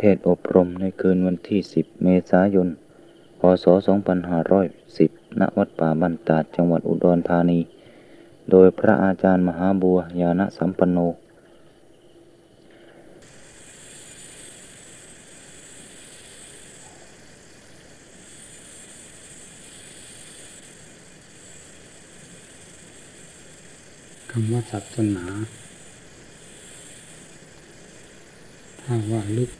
เทศอบรมในคืนวันที่ 10 เมษายน พศ 2510 ณ วัดป่าบันตาดจังหวัดอุดรธานี โดยพระอาจารย์มหาบัวยาณสัมปันโน คำว่าศาสนาถ้าว่าลึก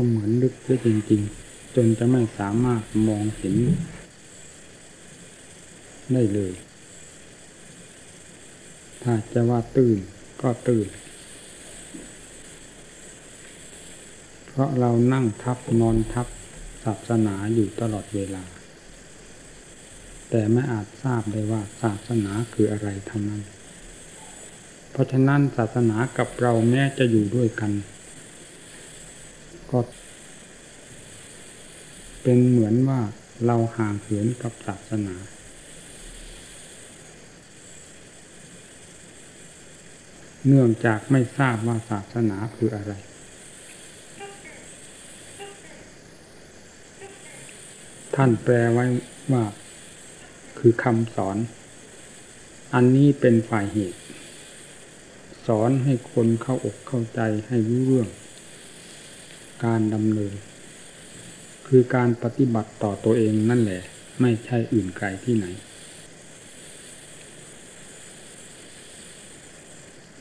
ก็เหมือนลึกเสียจริง ๆ จนจะไม่สามารถมองเห็นได้เลย ถ้าจะว่าตื่นก็ตื่น เพราะเรานั่งทับนอนทับศาสนาอยู่ตลอดเวลา แต่ไม่อาจทราบได้ว่าศาสนาคืออะไรทั้งนั้น เพราะฉะนั้นศาสนากับเราแม้จะอยู่ด้วยกัน ก็เป็นเหมือนว่าเราห่างเหินกับศาสนา เนื่องจากไม่ทราบว่าศาสนาคืออะไร ท่านแปลไว้ว่าคือคำสอน อันนี้เป็นฝ่ายเหตุ สอนให้คนเข้าอกเข้าใจให้รู้เรื่อง การดำเนิน คือการปฏิบัติต่อตัวเองนั่นแหละ ไม่ใช่อื่นไกลที่ไหน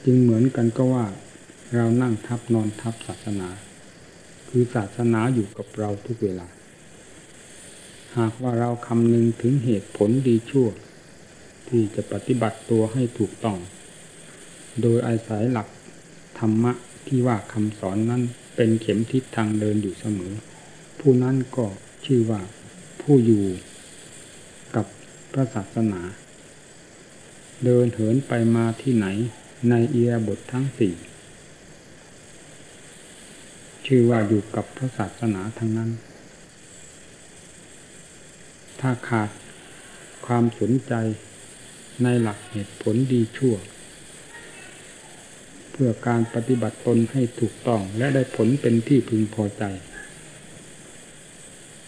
จึงเหมือนกันก็ว่า เรานั่งทับนอนทับศาสนา คือศาสนาอยู่กับเราทุกเวลา หากว่าเราคำนึงถึงเหตุผลดีชั่ว ที่จะปฏิบัติตัวให้ถูกต้อง โดยอาศัยหลักธรรมะที่ว่าคำสอนนั้น เป็นเข็มทิศทางเดินอยู่เสมอ ผู้นั้นก็ชื่อว่าผู้อยู่กับพระศาสนา เดินเหินไปมาที่ไหนในเอียบททั้งสี่ชื่อว่าอยู่กับพระศาสนาทั้งนั้น ถ้าขาดความสนใจในหลักเหตุผลดีชั่ว พื่อการปฏิบัติตนให้ถูกต้องและได้ผลเป็นที่พึงพอใจ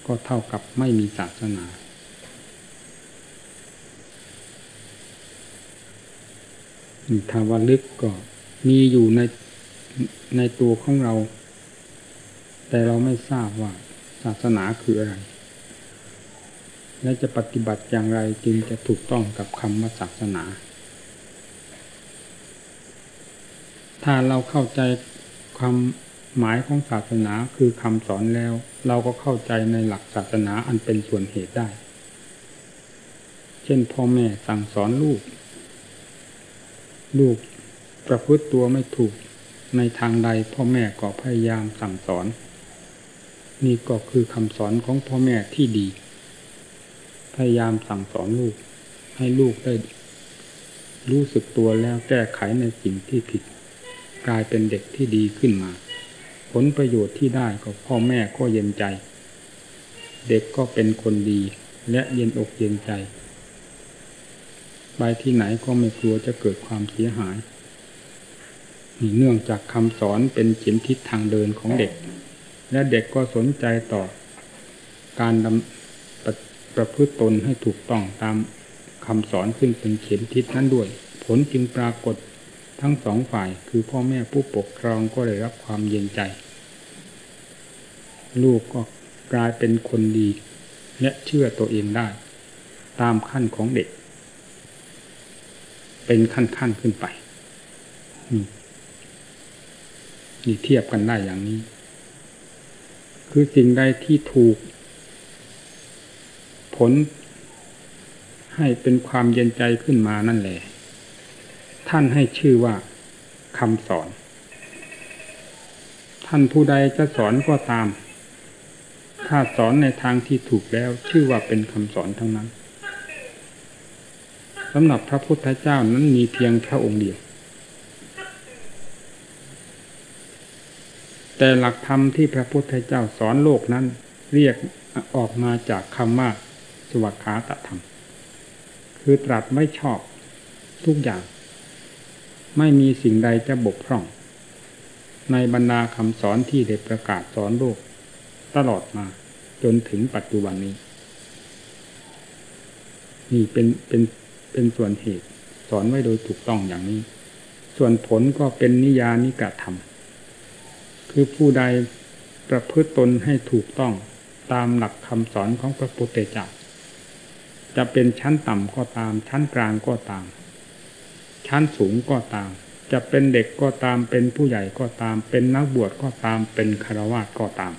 ก็เท่ากับไม่มีศาสนาถ้าวลึกก็มีอยู่ในในตัวของเรา แต่เราไม่ทราบว่าศาสนาคืออะไร และจะปฏิบัติอย่างไรจึงจะถูกต้องกับคำว่าศาสนา ถ้าเราเข้าใจความหมายของศาสนาคือคำสอนแล้ว เราก็เข้าใจในหลักศาสนาอันเป็นส่วนเหตุได้ เช่นพ่อแม่สั่งสอนลูก ลูกประพฤติตัวไม่ถูกในทางใดพ่อแม่ก็พยายามสั่งสอน นี่ก็คือคำสอนของพ่อแม่ที่ดี พยายามสั่งสอนลูก ให้ลูกได้รู้สึกตัวแล้วแก้ไขในสิ่งที่ผิด กลายเป็นเด็กที่ดีขึ้นมา ผลประโยชน์ที่ได้ก็พ่อแม่ก็เย็นใจ เด็กก็เป็นคนดีและเย็นอกเย็นใจ ไปที่ไหนก็ไม่กลัวจะเกิดความเสียหายนี่เนื่องจากคำสอนเป็นเข็มทิศทางเดินของเด็ก และเด็กก็สนใจต่อ การดำประประพฤติตนให้ถูกต้องตามคำสอนขึ้นเป็นเข็มทิศนั้นด้วย ผลจึงปรากฏ ทั้งสองฝ่ายคือพ่อแม่ผู้ปกครองก็ได้รับความเย็นใจ ลูกก็กลายเป็นคนดี และเชื่อตัวเองได้ ตามขั้นของเด็ก เป็นขั้นๆขึ้นไปนี่เทียบกันได้อย่างนี้ คือสิ่งใดที่ถูก ผลให้เป็นความเย็นใจขึ้นมานั่นแหละ ท่านให้ชื่อว่าคำสอน ท่านผู้ใดจะสอนก็ตาม ถ้าสอนในทางที่ถูกแล้ว ชื่อว่าเป็นคำสอนทั้งนั้นสำหรับพระพุทธเจ้านั้นมีเพียงพระองค์เดียว แต่หลักธรรมที่พระพุทธเจ้าสอนโลกนั้น เรียกออกมาจากคำว่าสวัสขาตธรรม คือตรัสไม่ชอบทุกอย่าง ไม่มีสิ่งใดจะบกพร่อง ในบรรดาคำสอนที่ได้ประกาศสอนโลก ตลอดมาจนถึงปัจจุบันนี้ นี่เป็นเป็นเป็นส่วนเหตุ สอนไว้โดยถูกต้องอย่างนี้ ส่วนผลก็เป็นนิยานิกะธรรม คือผู้ใดประพฤติตนให้ถูกต้องตามหลักคำสอนของพระพุทธเจ้าจะเป็นชั้นต่ำก็ตามชั้นกลางก็ตาม ชั้นสูงก็ตาม จะเป็นเด็กก็ตามเป็นผู้ใหญ่ก็ตาม เป็นนักบวชก็ตามเป็นคารวะก็ตาม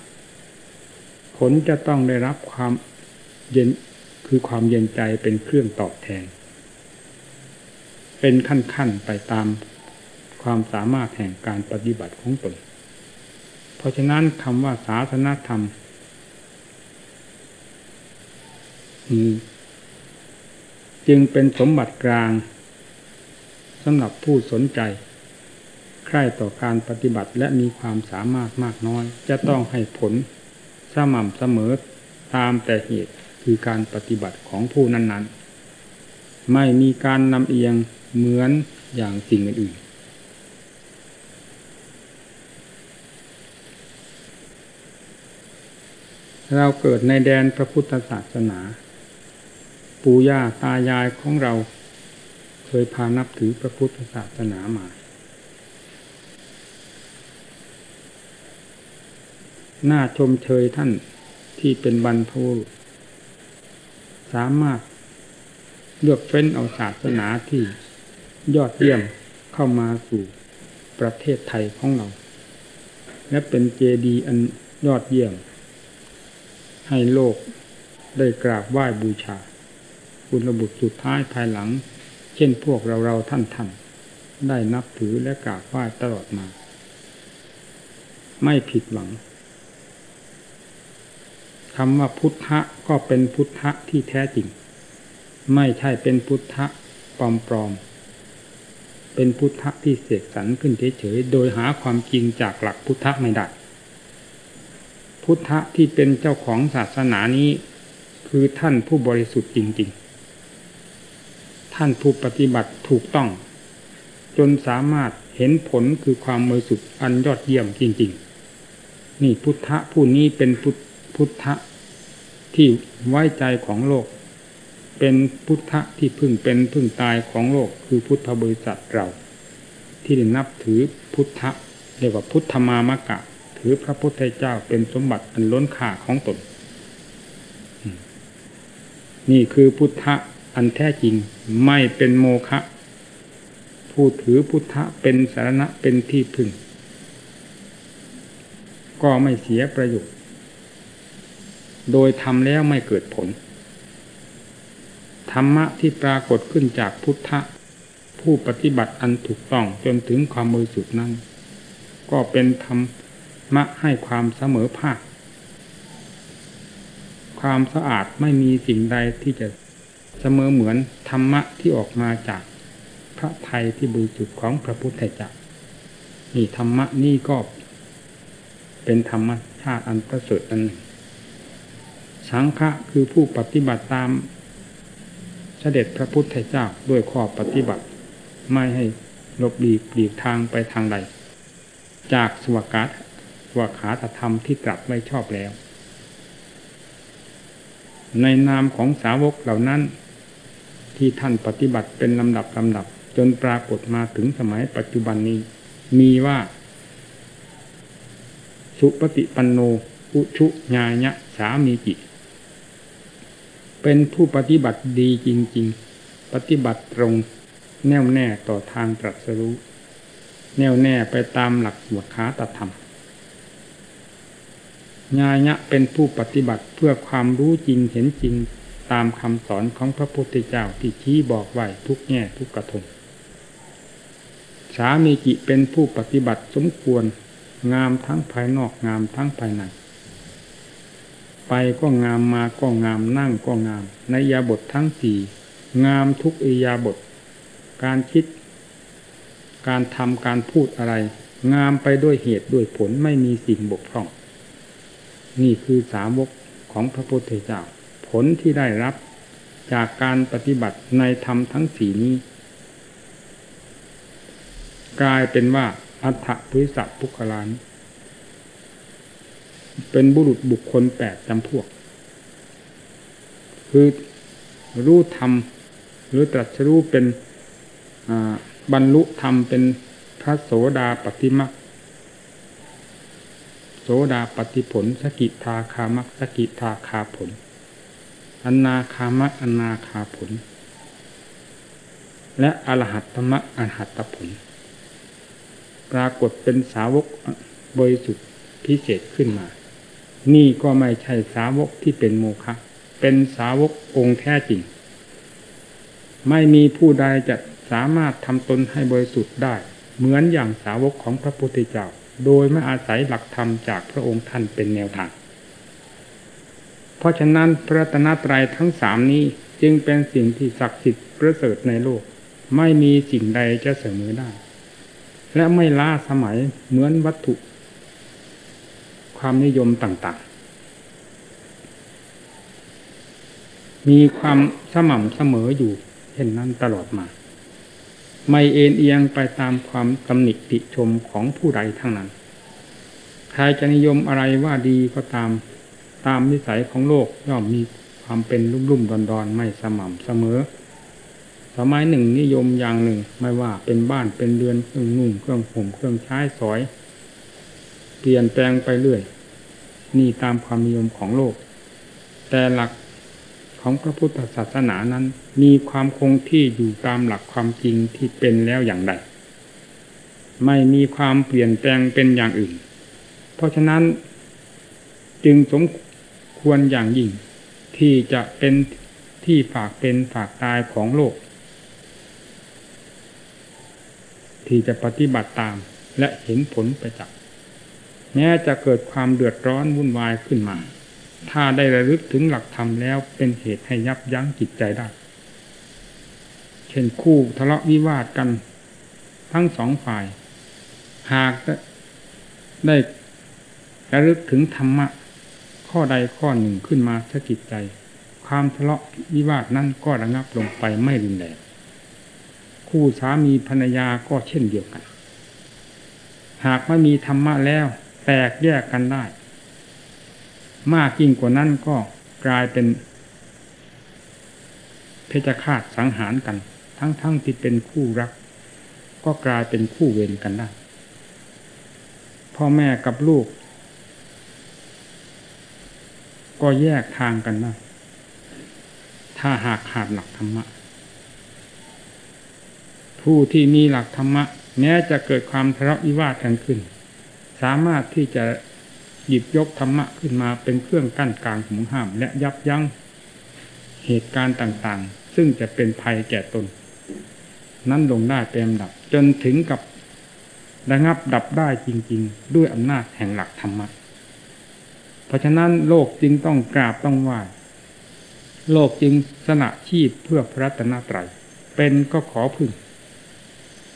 ผลจะต้องได้รับความเย็นคือความเย็นใจเป็นเครื่องตอบแทน เป็นขั้นๆไปตามความสามารถแห่งการปฏิบัติของตน เพราะฉะนั้นคำว่าศาสนธรรมจึงเป็นสมบัติกลาง สำหรับผู้สนใจ ใคร่ต่อการปฏิบัติและมีความสามารถมากน้อย จะต้องให้ผลสม่ำเสมอตามแต่เหตุคือการปฏิบัติของผู้นั้น ๆ ไม่มีการนำเอียงเหมือนอย่างสิ่งอื่นเราเกิดในแดนพระพุทธศาสนา ปู่ย่าตายายของเรา เคยพานับถือพระพุทธศาสนามา น่าชมเชยท่านที่เป็นบรรพบุรุษสามารถเลือกเฟ้นเอาศาสนาที่ยอดเยี่ยมเข้ามาสู่ประเทศไทยของเรา และเป็นเจดีย์อันยอดเยี่ยม ให้โลกได้กราบไหว้บูชาคุณระบุสุดท้ายภายหลัง ช่นพวกเราเราท่านท่านได้นับถือและกราบไหว้ตลอดมา ไม่ผิดหวังคำว่าพุทธะก็เป็นพุทธะที่แท้จริง ไม่ใช่เป็นพุทธะปลอมๆเป็นพุทธะที่เสกสรรขึ้นเฉยๆโดยหาความจริงจากหลักพุทธะไม่ได้พุทธะที่เป็นเจ้าของศาสนานี้ คือท่านผู้บริสุทธิ์จริงๆ ท่านผู้ปฏิบัติถูกต้อง จนสามารถเห็นผลคือความบริสุทธิ์อันยอดเยี่ยมจริง ๆ นี่พุทธะผู้นี้เป็นพุทพุทธะที่ไว้ใจของโลก เป็นพุทธะที่พึ่งเป็นพึ่งตายของโลกคือพุทธบริษัทเรา ที่ได้นับถือพุทธะเรียกว่าพุทธมามะกะ ถือพระพุทธเจ้าเป็นสมบัติอันล้นค่าของตน นี่คือพุทธะ อันแท้จริงไม่เป็นโมฆะผู้ถือพุทธะเป็นสารณะเป็นที่พึ่ง ก็ไม่เสียประโยชน์ โดยทำแล้วไม่เกิดผล ธรรมะที่ปรากฏขึ้นจากพุทธะ ผู้ปฏิบัติอันถูกต้องจนถึงความบริสุทธิ์นั้น ก็เป็นธรรมะให้ความเสมอภาค ความสะอาดไม่มีสิ่งใดที่จะ เสมอเหมือนธรรมะที่ออกมาจากพระไทยที่บริสุทธิ์ของพระพุทธเจ้านี่ธรรมะนี่ก็เป็นธรรมชาติอันประเสริฐอันหนึ่งสังฆะคือผู้ปฏิบัติตามเสด็จพระพุทธเจ้าด้วยข้อปฏิบัติ ไม่ให้ลบหลีกหลีกทางไปทางใด จากสวากาศสวขาตธรรมที่ตรัสไว้ชอบแล้ว ในนามของสาวกเหล่านั้น ที่ท่านปฏิบัติเป็นลำดับลำดับ จนปรากฏมาถึงสมัยปัจจุบันนี้ มีว่า สุปฏิปันโนอุชุญาญะสามีจิ เป็นผู้ปฏิบัติดีจริง ๆ ปฏิบัติตรงแน่วแน่ต่อทางตรัสรู้ แน่วแน่ไปตามหลักสวขาตธรรมญาญะเป็นผู้ปฏิบัติเพื่อความรู้จริงเห็นจริง ตามคำสอนของพระพุทธเจ้าที่ชี้บอกไว้ทุกแง่ทุกกระทงสามีจิเป็นผู้ปฏิบัติสมควรงามทั้งภายนอกงามทั้งภายในไปก็งามมาก็งามนั่งก็งาม ในยาบททั้งสี่งามทุกอิยาบท การคิด การทำการพูดอะไร งามไปด้วยเหตุด้วยผลไม่มีสิ่งบกพร่อง นี่คือสาวกของพระพุทธเจ้า ผลที่ได้รับจากการปฏิบัติในธรรมทั้งสี่นี้ กลายเป็นว่าอัฏฐพุริสัพุคลานเป็นบุรุษบุคคลแปดจำพวก คือรู้ธรรม หรือตรัสรู้เป็นบรรลุธรรมเป็นพระโสดาปฏิมักโสดาปฏิผล สกิทาคามักสกิทาคาผล อนนาคามักอนนาคาผล และอรหัตตมักอรหัตตผล ปรากฏเป็นสาวกบริสุทธิ์พิเศษขึ้นมา นี่ก็ไม่ใช่สาวกที่เป็นโมฆะเป็นสาวกองค์แท้จริง ไม่มีผู้ใดจะสามารถทำตนให้บริสุทธิ์ได้ เหมือนอย่างสาวกของพระพุทธเจ้า โดยไม่อาศัยหลักธรรมจากพระองค์ท่านเป็นแนวทาง เพราะฉะนั้นพระตนตรัยทั้งสามนี้จึงเป็นสิ่งที่ศักดิ์สิทธิ์ประเสริฐในโลก ไม่มีสิ่งใดจะเสมอได้ และไม่ล้าสมัยเหมือนวัตถุ ความนิยมต่างๆ มีความสม่ำเสมออยู่เช่นนั้นตลอดมาไม่เอ็นเอียงไปตามความตำหนิติชมของผู้ใดทั้งนั้น ใครจะนิยมอะไรว่าดีก็ตาม ตามนิสัยของโลกย่อมมีความเป็นรุ่มรุ่มดอนดอนไม่สม่ำเสมอ สมัยหนึ่งนิยมอย่างหนึ่งไม่ว่าเป็นบ้านเป็นเรือนเครื่องนุ่งเครื่องห่มเครื่องใช้สอย เปลี่ยนแปลงไปเรื่อย นี่ตามความนิยมของโลก แต่หลักของพระพุทธศาสนานั้น มีความคงที่อยู่ตามหลักความจริงที่เป็นแล้วอย่างใด ไม่มีความเปลี่ยนแปลงเป็นอย่างอื่น เพราะฉะนั้นจึงสม ควรอย่างยิ่ง ที่จะเป็นที่ฝากเป็นฝากตายของโลก ที่จะปฏิบัติตามและเห็นผลไปจากแม้จะเกิดความเดือดร้อนวุ่นวายขึ้นมา ถ้าได้ระลึกถึงหลักธรรมแล้วเป็นเหตุให้ยับยั้งจิตใจได้ เช่นคู่ทะเลาะวิวาทกัน ทั้งสองฝ่าย หากได้ระลึกถึงธรรมะ ข้อใดข้อหนึ่งขึ้นมาสกิจใจ ความทะเลาะวิวาทนั้นก็ระงับลงไปไม่รุนแรงคู่สามีภรรยาก็เช่นเดียวกัน หากไม่มีธรรมะแล้ว แตกแยกกันได้ มากยิ่งกว่านั้นก็กลายเป็น เพชฌฆาตสังหารกัน ทั้งๆทที่เป็นคู่รัก ก็กลายเป็นคู่เวรกันได้พ่อแม่กับลูก ก็แยกทางกันได้ถ้าหากขาดหลักธรรมะ ผู้ที่มีหลักธรรมะ แม้จะเกิดความทะเลาะวิวาทกันขึ้น สามารถที่จะหยิบยกธรรมะขึ้นมาเป็นเครื่องกั้นกลางหุงห้าม และยับยั้งเหตุการณ์ต่างๆ ซึ่งจะเป็นภัยแก่ตน นั้นลงได้เป็นดับ จนถึงกับระงับดับได้จริง ๆ ด้วยอำนาจแห่งหลักธรรมะ เพราะฉะนั้นโลกจึงต้องกราบต้องไหว้โลกจึงสละชีพเพื่อพระรัตนตรัยเป็นก็ขอพึ่ง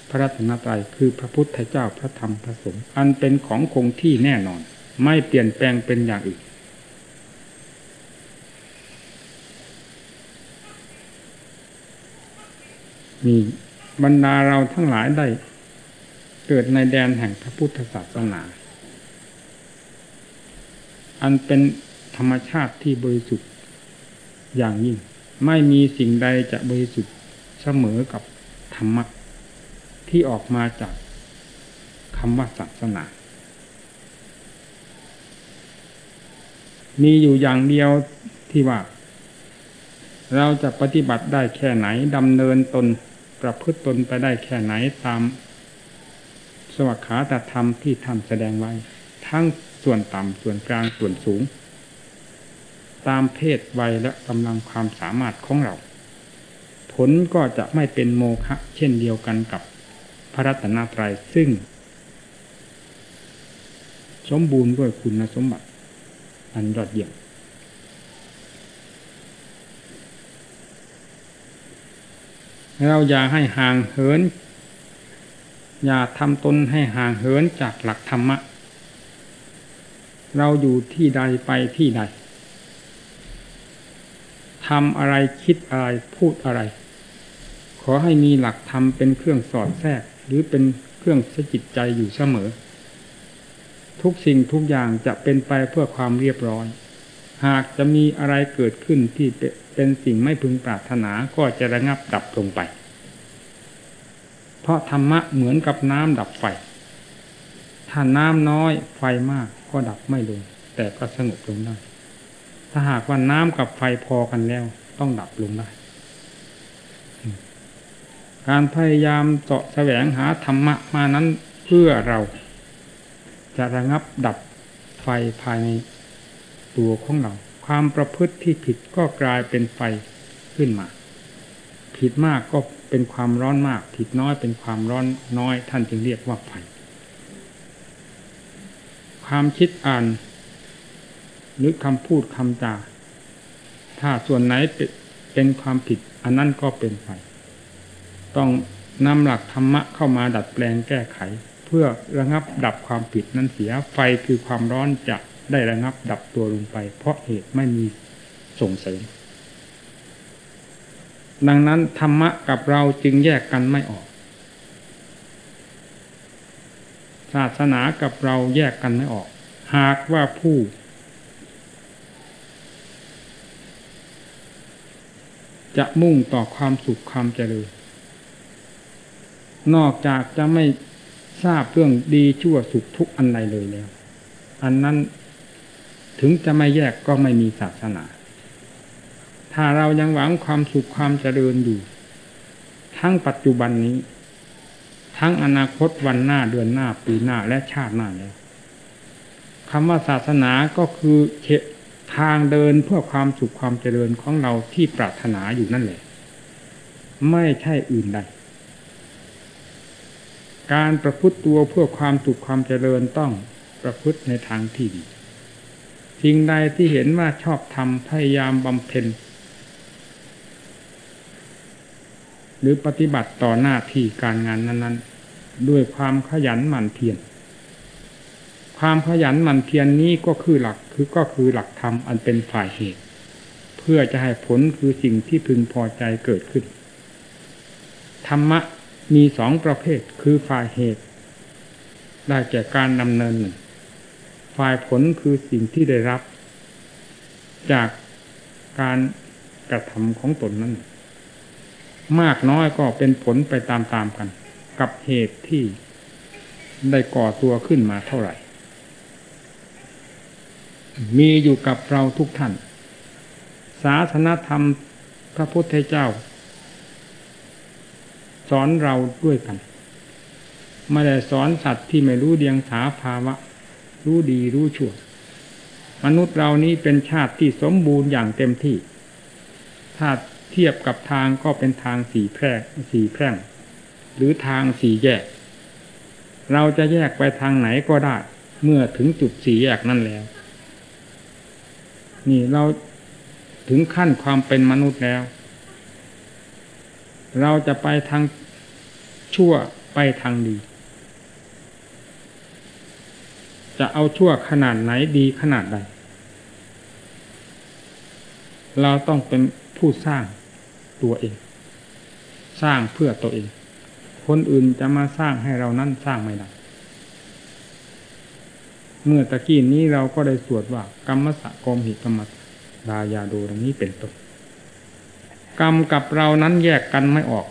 พระรัตนตรัยคือพระพุทธเจ้าพระธรรมพระสงฆ์อันเป็นของคงที่แน่นอน ไม่เปลี่ยนแปลงเป็นอย่างอื่นมีบรรดาเราทั้งหลายได้ เกิดในแดนแห่งพระพุทธศาสนา อันเป็นธรรมชาติที่บริสุทธิ์อย่างยิ่ง ไม่มีสิ่งใดจะบริสุทธิ์เสมอกับธรรมะที่ออกมาจากคำว่าศาสนา มีอยู่อย่างเดียวที่ว่า เราจะปฏิบัติได้แค่ไหนดำเนินตนประพฤติตนไปได้แค่ไหนตามสวัสขาตธรรมที่ท่านแสดงไว้ ทั้ง ส่วนต่ำส่วนกลางส่วนสูง ตามเพศวัยและกำลังความสามารถของเรา ผลก็จะไม่เป็นโมฆะเช่นเดียวกันกับพระรัตนตรัยซึ่ง สมบูรณ์ด้วยคุณสมบัติ อันยอดเยี่ยมเราอย่าให้ห่างเหิน อย่าทำตนให้ห่างเหินจากหลักธรรมะ เราอยู่ที่ใดไปที่ใดทำอะไรคิดอะไรพูดอะไร ขอให้มีหลักธรรมเป็นเครื่องสอดแทรก หรือเป็นเครื่องสจิตใจอยู่เสมอ ทุกสิ่งทุกอย่างจะเป็นไปเพื่อความเรียบร้อย หากจะมีอะไรเกิดขึ้นที่เป็นสิ่งไม่พึงปรารถนาก็จะระงับดับลงไป เพราะธรรมะเหมือนกับน้ำดับไฟ ถ้าน้ำน้อยไฟมาก ก็ดับไม่ลง แต่ก็สงบลงได้ ถ้าหากว่าน้ำกับไฟพอกันแล้ว ต้องดับลงได้ การพยายามเสาะแสวงหาธรรมะมานั้นเพื่อเราจะระงับดับไฟภายในตัวของเรา ความประพฤติที่ผิดก็กลายเป็นไฟขึ้นมา ผิดมากก็เป็นความร้อนมาก ผิดน้อยเป็นความร้อนน้อย ท่านจึงเรียกว่าไฟ ความคิดอ่าน หรือคำพูดคำจาถ้าส่วนไหนเป็นความผิด อันนั้นก็เป็นไฟต้องนำหลักธรรมะเข้ามาดัดแปลงแก้ไข เพื่อระงับดับความผิดนั้นเสียไฟคือความร้อนจะได้ระงับดับตัวลงไป เพราะเหตุไม่มีส่งเสริมดังนั้นธรรมะกับเราจึงแยกกันไม่ออก ศาสนากับเราแยกกันไม่ออก หากว่าผู้ จะมุ่งต่อความสุขความเจริญนอกจากจะไม่ทราบเรื่องดีชั่วสุขทุกอันใดเลยแล้ว อันนั้นถึงจะไม่แยกก็ไม่มีศาสนา ถ้าเรายังหวังความสุขความเจริญอยู่ ทั้งปัจจุบันนี้ ทั้งอนาคตวันหน้าเดือนหน้าปีหน้าและชาติหน้าแล้วคำว่าศาสนาก็คือทางเดินเพื่อความสุขความเจริญของเราที่ปรารถนาอยู่นั่นแหละ ไม่ใช่อื่นใดการประพฤติตัวเพื่อความสุขความเจริญต้องประพฤติในทางที่ดีสิ่งใดที่เห็นว่าชอบทำพยายามบำเพ็ญห รือปฏิบัติต่อหน้าที่การงานนั้น ๆ ด้วยความขยันหมั่นเพียรความขยันหมั่นเพียรนนี้ก็คือหลักคือก็คือหลักธรรมอันเป็นฝ่ายเหตุ เพื่อจะให้ผลคือสิ่งที่พึงพอใจเกิดขึ้น ธรรมะมีสองประเภทคือฝ่ายเหตุ ได้แก่การดำเนินหนึ่งฝ่ายผลคือสิ่งที่ได้รับ จากการกระทำของตนนั้น มากน้อยก็เป็นผลไปตามๆกัน กับเหตุที่ได้ก่อตัวขึ้นมาเท่าไหร่ มีอยู่กับเราทุกท่าน ศาสนธรรมพระพุทธเจ้า สอนเราด้วยกันไม่ได้สอนสัตว์ที่ไม่รู้เดียงสาภาวะ รู้ดีรู้ชั่ว มนุษย์เรานี้เป็นชาติที่สมบูรณ์อย่างเต็มที่ถ้า เทียบกับทางก็เป็นทางสี่แพร่สี่แพร่ง หรือทางสี่แยก เราจะแยกไปทางไหนก็ได้ เมื่อถึงจุดสี่แยกนั่นแล้ว นี่เราถึงขั้นความเป็นมนุษย์แล้ว เราจะไปทางชั่วไปทางดี จะเอาชั่วขนาดไหนดีขนาดใดเราต้องเป็นผู้สร้าง ตัวเอง สร้างเพื่อตัวเอง คนอื่นจะมาสร้างให้เรานั่นสร้างไม่ได้เมื่อตะกี้นี้เราก็ได้สวดว่ากรรมสะกรมหิกรรมดายาโดดังนี้เป็นต้นกรรมกับเรานั้นแยกกันไม่ออก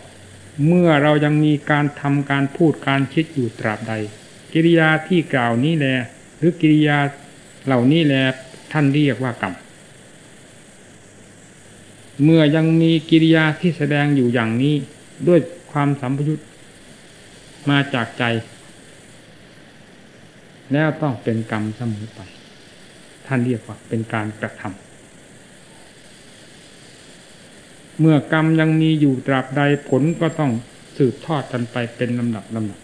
เมื่อเรายังมีการทำการพูดการคิดอยู่ตราบใด กิริยาที่กล่าวนี้แล หรือกิริยาเหล่านี้แลท่านเรียกว่ากรรม เมื่อยังมีกิริยาที่แสดงอยู่อย่างนี้ด้วยความสัมพยุตมาจากใจ แล้วต้องเป็นกรรมเสมอไป ท่านเรียกว่าเป็นการกระทำเมื่อกรรมยังมีอยู่ตราบใดผลก็ต้องสืบทอดกันไปเป็นลำดับลำดับ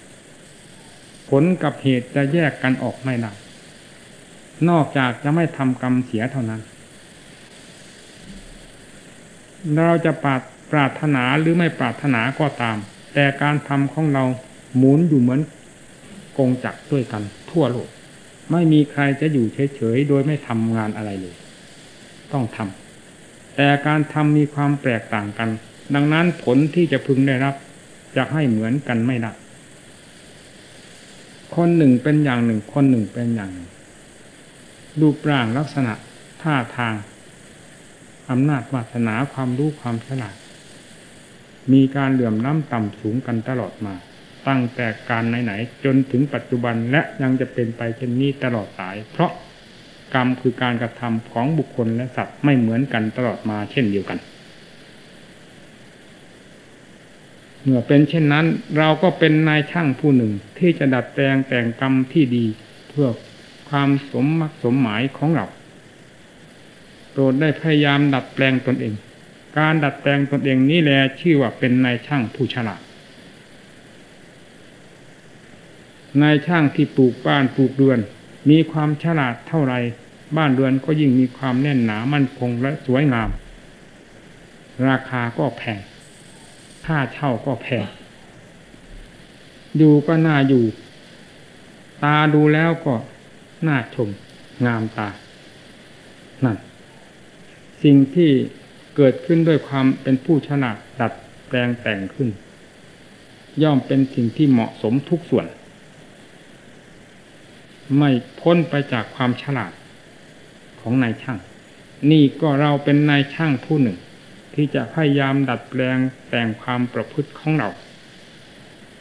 ผลกับเหตุจะแยกกันออกไม่ได้นอกจากจะไม่ทำกรรมเสียเท่านั้น เราจะปราปรารถนาหรือไม่ปรารถนาก็ตาม แต่การทำของเราหมุนอยู่เหมือนกงจักรด้วยกัน ทั่วโลก ไม่มีใครจะอยู่เฉยๆโดยไม่ทำงานอะไรเลย ต้องทำแต่การทำมีความแตกต่างกัน ดังนั้นผลที่จะพึงได้รับ จะให้เหมือนกันไม่ได้คนหนึ่งเป็นอย่างหนึ่ง คนหนึ่งเป็นอย่างหนึ่งรูปร่างลักษณะท่าทาง อำนาจวาสนาความรู้ความฉลาด มีการเหลื่อมล้ำต่ำสูงกันตลอดมา ตั้งแต่การไหนๆจนถึงปัจจุบันและยังจะเป็นไปเช่นนี้ตลอดสาย เพราะกรรมคือการกระทำของบุคคลและสัตว์ไม่เหมือนกันตลอดมาเช่นเดียวกัน เมื่อเป็นเช่นนั้น เราก็เป็นนายช่างผู้หนึ่งที่จะดัดแปลงแต่งกรรมที่ดีเพื่อความสมมักสมหมายของเรา โปรดได้พยายามดัดแปลงตนเอง การดัดแปลงตนเองนี้แหละชื่อว่าเป็นนายช่างผู้ฉลาดนายช่างที่ปลูกบ้านปลูกเรือน มีความฉลาดเท่าไร บ้านเรือนก็ยิ่งมีความแน่นหนามั่นคงและสวยงาม ราคาก็แพงค่าเช่าก็แพงอยู่ก็น่าอยู่ ตาดูแล้วก็น่าชม งามตานั่น สิ่งที่เกิดขึ้นด้วยความเป็นผู้ฉลาดดัดแปลงแต่งขึ้น ย่อมเป็นสิ่งที่เหมาะสมทุกส่วน ไม่พ้นไปจากความฉลาดของนายช่าง นี่ก็เราเป็นนายช่างผู้หนึ่ง ที่จะพยายามดัดแปลงแต่งความประพฤติของเรา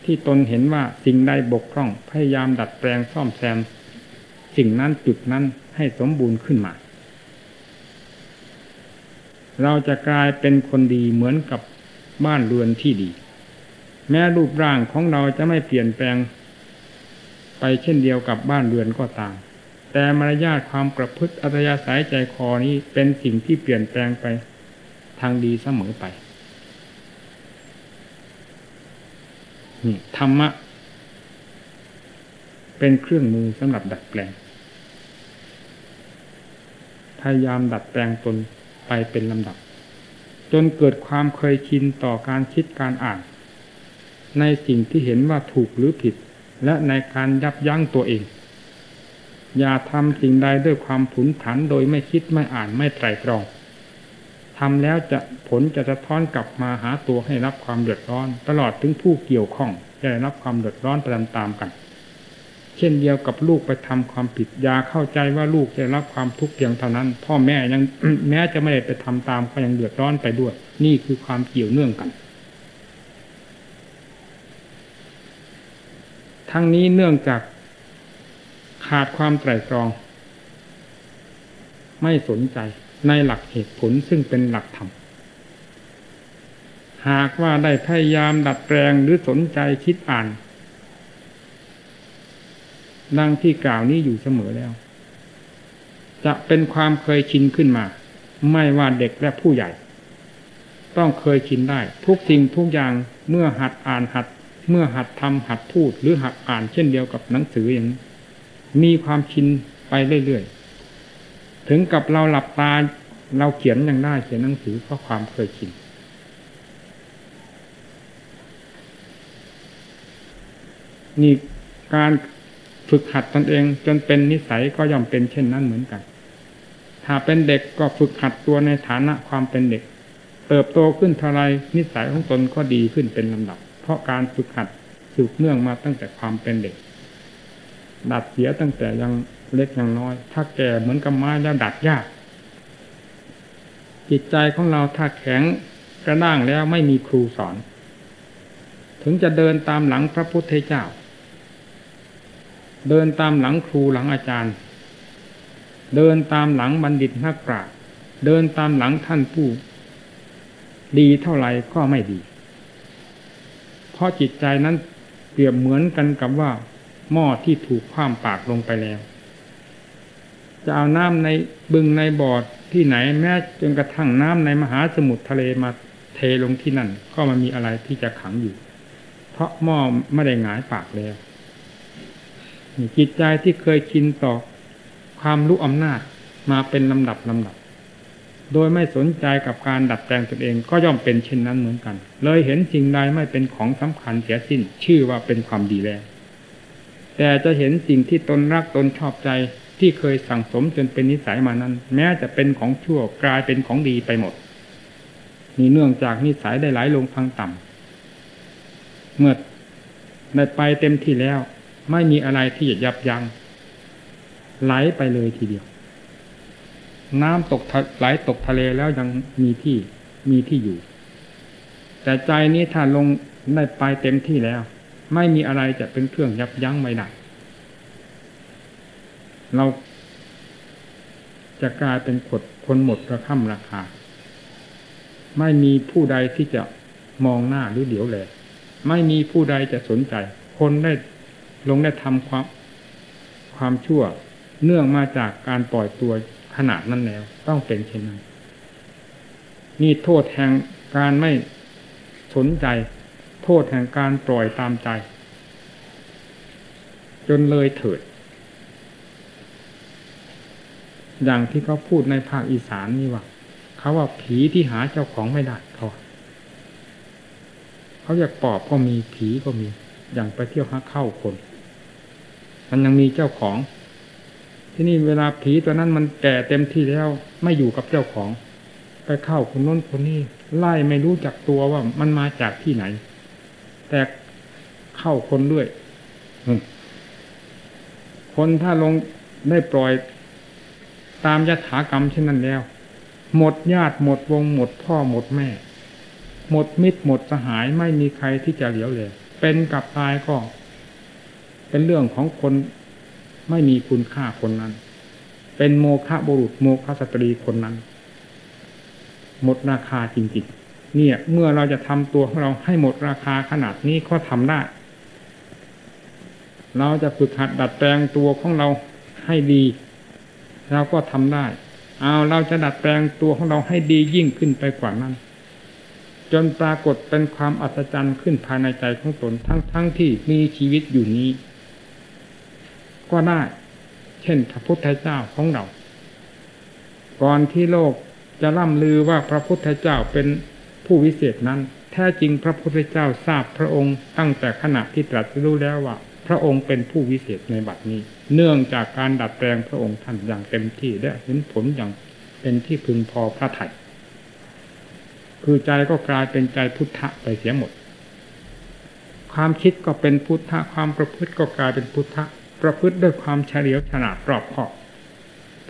ที่ตนเห็นว่าสิ่งใดบกพร่องพยายามดัดแปลงซ่อมแซม สิ่งนั้นจุดนั้นให้สมบูรณ์ขึ้นมา เราจะกลายเป็นคนดีเหมือนกับบ้านเรือนที่ดี แม้รูปร่างของเราจะไม่เปลี่ยนแปลง ไปเช่นเดียวกับบ้านเรือนก็ตาม แต่มารยาทความประพฤติอัตยาสายใจคอนี้เป็นสิ่งที่เปลี่ยนแปลงไปทางดีเสมอไปนี่ธรรมะ เป็นเครื่องมือสำหรับดัดแปลง พยายามดัดแปลงตน ไปเป็นลำดับ จนเกิดความเคยชินต่อการคิดการอ่าน ในสิ่งที่เห็นว่าถูกหรือผิด และในการยับยั้งตัวเอง อย่าทำสิ่งใดด้วยความผุนผันโดยไม่คิดไม่อ่านไม่ไตรตรองทำแล้วจะผลจะสะท้อนกลับมาหาตัวให้รับความเดือดร้อน ตลอดถึงผู้เกี่ยวข้องจะได้รับความเดือดร้อนไปตามๆกัน เช่นเดียวกับลูกไปทำความผิดอย่าเข้าใจว่าลูกจะรับความทุกข์เพียงเท่านั้น พ่อแม่ยังแม้จะไม่ได้ไปทำตามก็ยังเดือดร้อนไปด้วย นี่คือความเกี่ยวเนื่องกัน ทั้งนี้เนื่องจากขาดความไตร่ตรอง ไม่สนใจในหลักเหตุผลซึ่งเป็นหลักธรรมหากว่าได้พยายามดัดแปลงหรือสนใจคิดอ่าน ดังที่กล่าวนี้อยู่เสมอแล้ว จะเป็นความเคยชินขึ้นมา ไม่ว่าเด็กและผู้ใหญ่ ต้องเคยชินได้ ทุกสิ่งทุกอย่างเมื่อหัดอ่านหัด เมื่อหัดทำหัดพูด หรือหัดอ่านเช่นเดียวกับหนังสืออย่างมีความชินไปเรื่อยๆถึงกับเราหลับตาเราเขียนยังได้เขียนหนังสือเพราะความเคยชินนี่การ ฝึกหัดตนเอง จนเป็นนิสัยก็ย่อมเป็นเช่นนั้นเหมือนกัน ถ้าเป็นเด็กก็ฝึกหัดตัวในฐานะความเป็นเด็ก เติบโตขึ้นเท่าไรนิสัยของตนก็ดีขึ้นเป็นลำดับ เพราะการฝึกหัดสืบเนื่องมาตั้งแต่ความเป็นเด็ก ดัดเสียตั้งแต่ยังเล็กยังน้อย ถ้าแก่เหมือนกับไม้แล้วดัดยาก จิตใจของเราถ้าแข็งกระด้างแล้วไม่มีครูสอน ถึงจะเดินตามหลังพระพุทธเจ้า เดินตามหลังครูหลังอาจารย์ เดินตามหลังบัณฑิตนักปราชญ์เดินตามหลังท่านผู้ ดีเท่าไหร่ก็ไม่ดี เพราะจิตใจนั้นเปรียบเหมือนกันกับว่า หม้อที่ถูกคว่ำปากลงไปแล้ว จะเอาน้ำในบึงในบ่อที่ไหนแม้จนกระทั่งน้ำในมหาสมุทรทะเลมาเทลงที่นั่น ก็มันมีอะไรที่จะขังอยู่ เพราะหม้อไม่ได้หงายปากแล้ว จิตใจที่เคยชินต่อความรู้อำนาจมาเป็นลำดับลำดับ โดยไม่สนใจกับการดัดแปลงตนเองก็ย่อมเป็นเช่นนั้นเหมือนกัน เลยเห็นสิ่งใดไม่เป็นของสำคัญเสียสิ้นชื่อว่าเป็นความดีแล้ว แต่จะเห็นสิ่งที่ตนรักตนชอบใจที่เคยสั่งสมจนเป็นนิสัยมานั้น แม้จะเป็นของชั่วกลายเป็นของดีไปหมดนี่เนื่องจากนิสัยได้ไหลลงทางต่ำเมื่อได้ไปเต็มที่แล้ว ไม่มีอะไรที่จะยับยัง้งไหลไปเลยทีเดียว น้ำตกไหลตกทะเลแล้วยังมีที่มีที่อยู่ แต่ใจนี้ถ้าลงได้ไปเต็มที่แล้ว ไม่มีอะไรจะเป็นเครื่องยับยั้งไม่ได้เราจะกลายเป็นขดคนหมดระค่ำราคา ไม่มีผู้ใดที่จะมองหน้าหรือเดี๋ยวแล ไม่มีผู้ใดจะสนใจ คนได้ ลงได้ทำความความชั่ว เนื่องมาจากการปล่อยตัวขนาดนั้นแล้ว ต้องเป็นเช่นนั้นนี่โทษแห่งการไม่สนใจ โทษแห่งการปล่อยตามใจ จนเลยเถิด อย่างที่เขาพูดในภาคอีสานนี่ว่าเขาว่าผีที่หาเจ้าของไม่ได้เขาเขาอยากปอบก็มีผีก็มี อย่างไปเที่ยวหาเข้าคน มันยังมีเจ้าของ ที่นี่เวลาผีตัวนั้นมันแก่เต็มที่แล้วไม่อยู่กับเจ้าของ ไปเข้าคนน้นคนนี้ไล่ไม่รู้จักตัวว่ามันมาจากที่ไหน แต่เข้าคนด้วยคนถ้าลงได้ปล่อยตามยถากรรมเช่นนั้นแล้ว หมดญาติหมดวงหมดพ่อหมดแม่ หมดมิตรหมดสหายไม่มีใครที่จะเหลียวเลยเป็นกับตายก็ เป็นเรื่องของคนไม่มีคุณค่าคนนั้น เป็นโมฆะบุรุษโมฆะสตรีคนนั้น หมดราคาจริงๆ เนี่ย เมื่อเราจะทำตัวของเราให้หมดราคาขนาดนี้ก็ทำได้ เราจะฝึกหัดดัดแปลงตัวของเราให้ดีเราก็ทำได้ เอาเราจะดัดแปลงตัวของเราให้ดียิ่งขึ้นไปกว่านั้น จนปรากฏเป็นความอัศจรรย์ขึ้นภายในใจของตนทั้งทั้งที่มีชีวิตอยู่นี้ ก็ได้ เช่นพระพุทธเจ้าของเรา ก่อนที่โลกจะล่ำลือว่าพระพุทธเจ้าเป็นผู้วิเศษนั้น แท้จริงพระพุทธเจ้าทราบพระองค์ตั้งแต่ขณะที่ตรัสรู้แล้วว่า พระองค์เป็นผู้วิเศษในบัดนี้ เนื่องจากการดัดแปลงพระองค์ท่านอย่างเต็มที่และเห็นผลอย่างเป็นที่พึงพอพระไถ่คือใจก็กลายเป็นใจพุทธะไปเสียหมด ความคิดก็เป็นพุทธะ ความประพฤติก็กลายเป็นพุทธะ ประพฤติด้วยความเฉลียวฉลาดรอบคอบ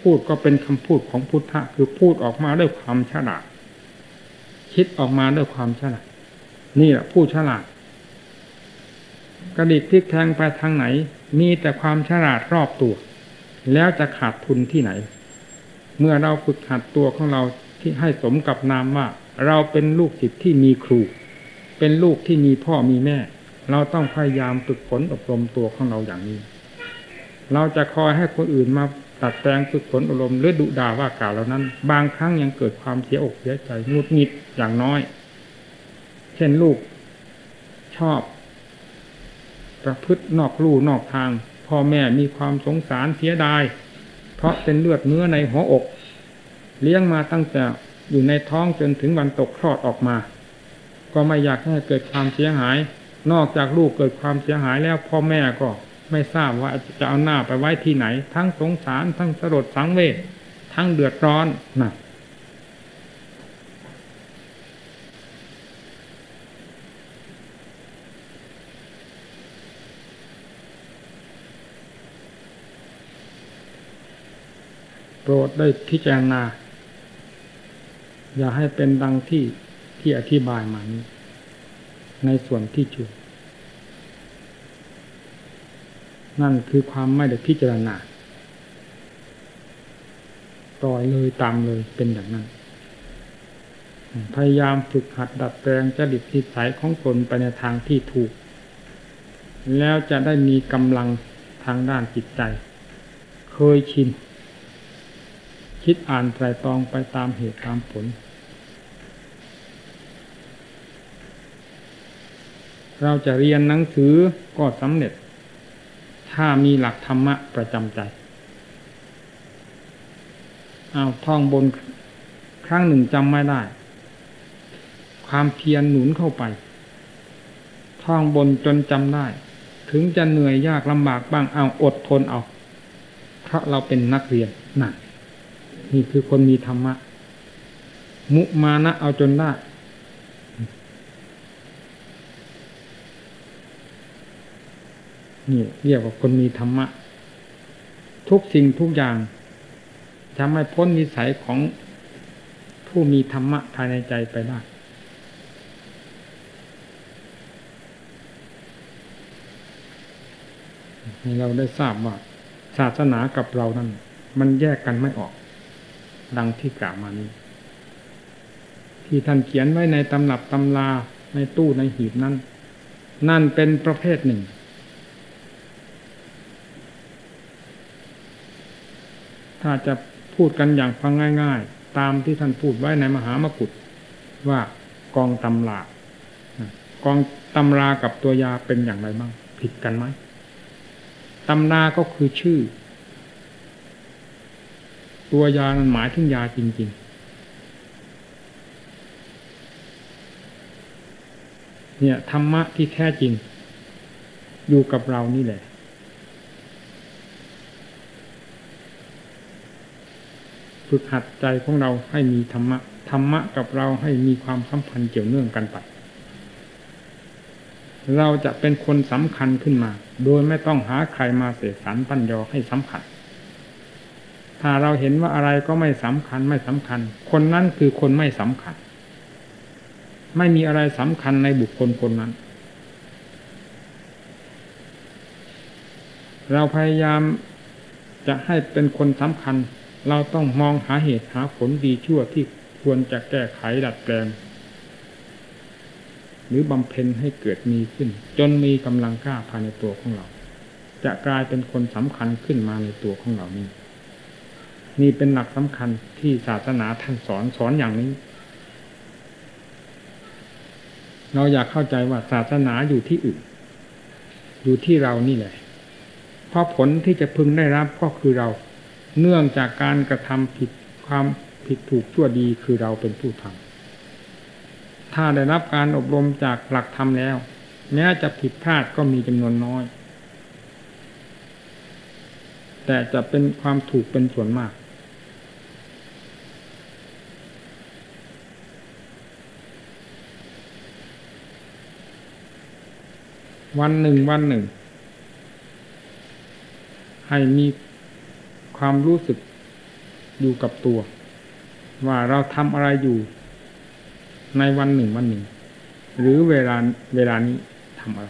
พูดก็เป็นคำพูดของพุทธะคือพูดออกมาด้วยความฉลาด คิดออกมาด้วยความฉลาด นี่แหละผู้ฉลาด กระดิกพลิกแทงไปทางไหน มีแต่ความฉลาดรอบตัว แล้วจะขาดทุนที่ไหน เมื่อเราฝึกหัดตัวของเราที่ให้สมกับนามว่าเราเป็นลูกศิษย์ที่มีครู เป็นลูกที่มีพ่อมีแม่ เราต้องพยายามฝึกฝนอบรมตัวของเราอย่างนี้ เราจะคอยให้คนอื่นมาตัดแปลงฝึกฝนอบรมณ์หรือดุด่าว่ากล่าวเหล่านั้น บางครั้งยังเกิดความเสียอกเสียใจงุดหงิดอย่างน้อย เช่นลูก ชอบ ประพฤตินอกลู่นอกทาง พ่อแม่มีความสงสารเสียดาย เพราะเป็นเลือดเนื้อในหัวอก เลี้ยงมาตั้งแต่อยู่ในท้องจนถึงวันตกคลอดออกมา ก็ไม่อยากให้เกิดความเสียหาย นอกจากลูกเกิดความเสียหายแล้วพ่อแม่ก็ ไม่ทราบว่าจะเอาหน้าไปไว้ที่ไหน ทั้งสงสาร ทั้งสลดสังเวชทั้งเดือดร้อนนะโปรดได้พิจารณา อย่าให้เป็นดังที่ที่อธิบายมานี้ ในส่วนที่จุด นั่นคือความไม่ได้พิจารณาปล่อยเลยตามเลยเป็นอย่างนั้น พยายามฝึกหัดดัดแปลงจริตทิสัยของตนไปในทางที่ถูก แล้วจะได้มีกำลังทางด้านจิตใจ เคยชิน คิดอ่านไตรตรองไปตามเหตุตามผล เราจะเรียนหนังสือก็สำเร็จ ถ้ามีหลักธรรมะประจำใจเอาท่องบนครั้งหนึ่งจำไม่ได้ ความเพียรหนุนเข้าไป ท่องบนจนจำได้ ถึงจะเหนื่อยยากลำบากบ้างเอาอดทนเอาเพราะเราเป็นนักเรียนนั่นนี่คือคนมีธรรมะ มุมานะเอาจนได้ นี่เรียกว่าคนมีธรรมะ ทุกสิ่งทุกอย่างจะไม่พ้นนิสัยของผู้มีธรรมะภายในใจไปได้ให้เราได้ทราบว่าศาสนากับเรานั้น มันแยกกันไม่ออก ดังที่กล่าวมานี้ ที่ท่านเขียนไว้ในตำหนับตำราในตู้ในหีบนั้น นั่นเป็นประเภทหนึ่ง ถ้าจะพูดกันอย่างฟังง่าย ๆ ตามที่ท่านพูดไว้ในมหามกุฏว่ากองตำรากองตำรากับตัวยาเป็นอย่างไรบ้าง ผิดกันไหมตำราก็คือชื่อ ตัวยามันหมายถึงยาจริง ๆ เนี่ยธรรมะที่แท้จริง อยู่กับเรานี่แหละ ฝึกหัดใจของเราให้มีธรรมะธรรมะกับเราให้มีความสัมพันธ์เกี่ยวเนื่องกันไปเราจะเป็นคนสำคัญขึ้นมา โดยไม่ต้องหาใครมาเสกสรรปัญญาให้สำคัญ ถ้าเราเห็นว่าอะไรก็ไม่สำคัญไม่สำคัญ คนนั้นคือคนไม่สำคัญ ไม่มีอะไรสำคัญในบุคคลคนนั้น เราพยายามจะให้เป็นคนสำคัญ เราต้องมองหาเหตุหาผลดีชั่วที่ควรจะแก้ไขดัดแปลง หรือบำเพ็ญให้เกิดมีขึ้น จนมีกำลังกล้าภายในตัวของเรา จะกลายเป็นคนสำคัญขึ้นมาในตัวของเรานี้นี่เป็นหลักสำคัญที่ศาสนาท่านสอนสอนอย่างนี้ เราอยากเข้าใจว่าศาสนาอยู่ที่อื่น อยู่ที่เรานี่แหละเพราะผลที่จะพึงได้รับก็คือเรา เนื่องจากการกระทำผิดความผิดถูกชั่วดีคือเราเป็นผู้ทำถ้าได้รับการอบรมจากหลักธรรมแล้ว แม้จะผิดพลาดก็มีจำนวนน้อย แต่จะเป็นความถูกเป็นส่วนมาก วันหนึ่งวันหนึ่ง ให้มี ความรู้สึกอยู่กับตัว ว่าเราทำอะไรอยู่ในวันหนึ่งวันหนึ่ง หรือเวลาเวลานี้ทำอะไร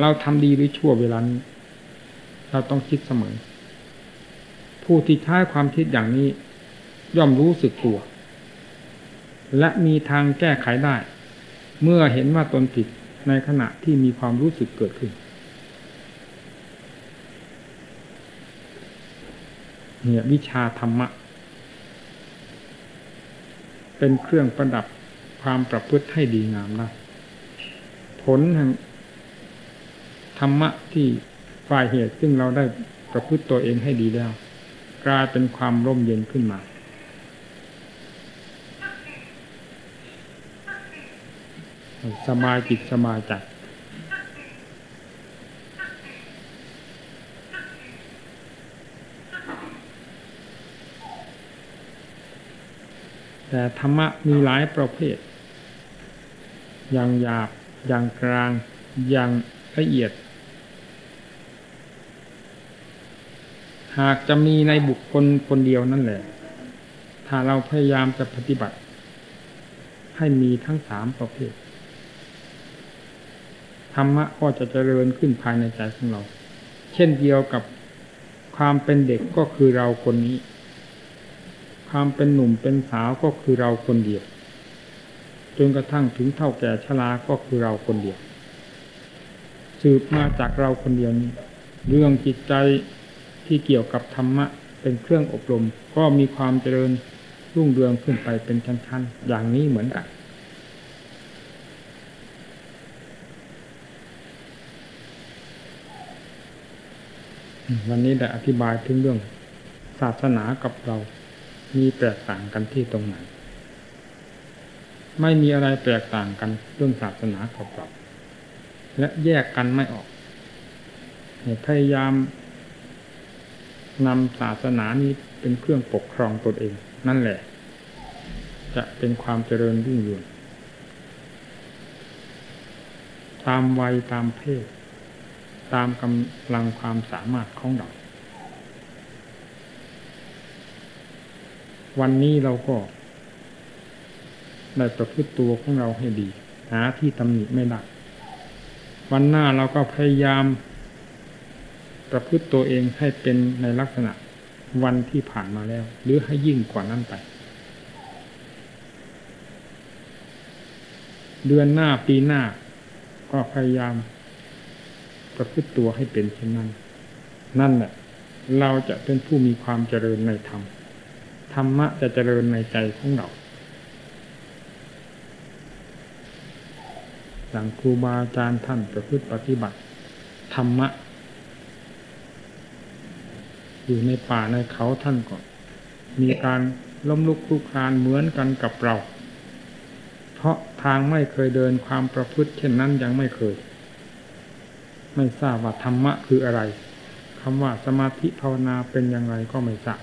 เราทำดีหรือชั่วเวลานี้เราต้องคิดเสมอ ผู้ที่ใช้ความคิดอย่างนี้ ย่อมรู้สึกตัว และมีทางแก้ไขได้ เมื่อเห็นว่าตนผิดในขณะที่มีความรู้สึกเกิดขึ้น เนี่ยวิชาธรรมะ เป็นเครื่องประดับความประพฤติให้ดีงามได้ผลแห่งธรรมะที่ฝ่ายเหตุซึ่งเราได้ประพฤติตัวเองให้ดีแล้ว กลายเป็นความร่มเย็นขึ้นมา สบายจิตสบายใจ แต่ธรรมะมีหลายประเภท อย่างหยาบ อย่างกลาง อย่างละเอียด หากจะมีในบุคคลคนเดียวนั่นแหละ ถ้าเราพยายามจะปฏิบัติ ให้มีทั้งสามประเภท ธรรมะก็จะเจริญขึ้นภายในใจของเรา เช่นเดียวกับความเป็นเด็กก็คือเราคนนี้ ความเป็นหนุ่มเป็นสาวก็คือเราคนเดียวจนกระทั่งถึงเท่าแก่ชราก็คือเราคนเดียว สืบมาจากเราคนเดียวนี้ เรื่องจิตใจที่เกี่ยวกับธรรมะเป็นเครื่องอบรม ก็มีความเจริญรุ่งเรืองขึ้นไปเป็นชั้นๆ อย่างนี้เหมือนกัน วันนี้ได้อธิบายถึงเรื่องศาสนากับเรา มีแตกต่างกันที่ตรงไหน ไม่มีอะไรแตกต่างกันเรื่องศาสนากับเราและแยกกันไม่ออกพยายามนำศาสนานี้เป็นเครื่องปกครองตนเอง นั่นแหละ จะเป็นความเจริญรุ่งเรืองตามวัยตามเพศ ตามกำลังความสามารถของเรา วันนี้เราก็ได้ประพฤติตัวของเราให้ดี หาที่ตำหนิไม่ได้วันหน้าเราก็พยายาม ประพฤติตัวเองให้เป็นในลักษณะวันที่ผ่านมาแล้ว หรือให้ยิ่งกว่านั้นไป เดือนหน้าปีหน้า ก็พยายาม ประพฤติตัวให้เป็นเช่นนั้น นั่นแหละเราจะเป็นผู้มีความเจริญในธรรม ธรรมะจะเจริญในใจของเราอย่างครูบาอาจารย์ท่านประพฤติปฏิบัติ ธรรมะ อยู่ในป่าในเขาท่านก็มีการล้มลุกคลุกคลานเหมือนกันกับเรา เพราะทางไม่เคยเดินความประพฤติเช่นนั้นยังไม่เคย ไม่ทราบว่าธรรมะคืออะไรคำว่าสมาธิภาวนาเป็นอย่างไรก็ไม่ทราบ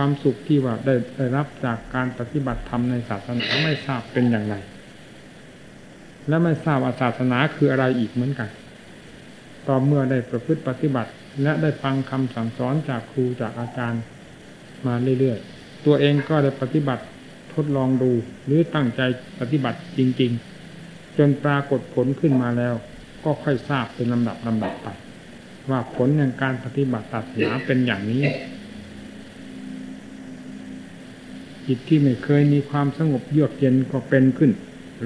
ความสุขที่ว่าได้ได้รับจากการปฏิบัติธรรมในศาสนาไม่ทราบเป็นอย่างไร และไม่ทราบว่าศาสนาคืออะไรอีกเหมือนกัน ต่อเมื่อได้ประพฤติปฏิบัติ และได้ฟังคำสั่งสอนจากครูจากอาจารย์มาเรื่อยๆ ตัวเองก็ได้ปฏิบัติทดลองดูหรือตั้งใจปฏิบัติจริง ๆ จนปรากฏผลขึ้นมาแล้ว ก็ค่อยทราบเป็นลำดับลำดับไปว่าผลแห่งการปฏิบัติศาสนาเป็นอย่างนี้ จิตที่ไม่เคยมีความสงบเยือกเย็นก็เป็นขึ้น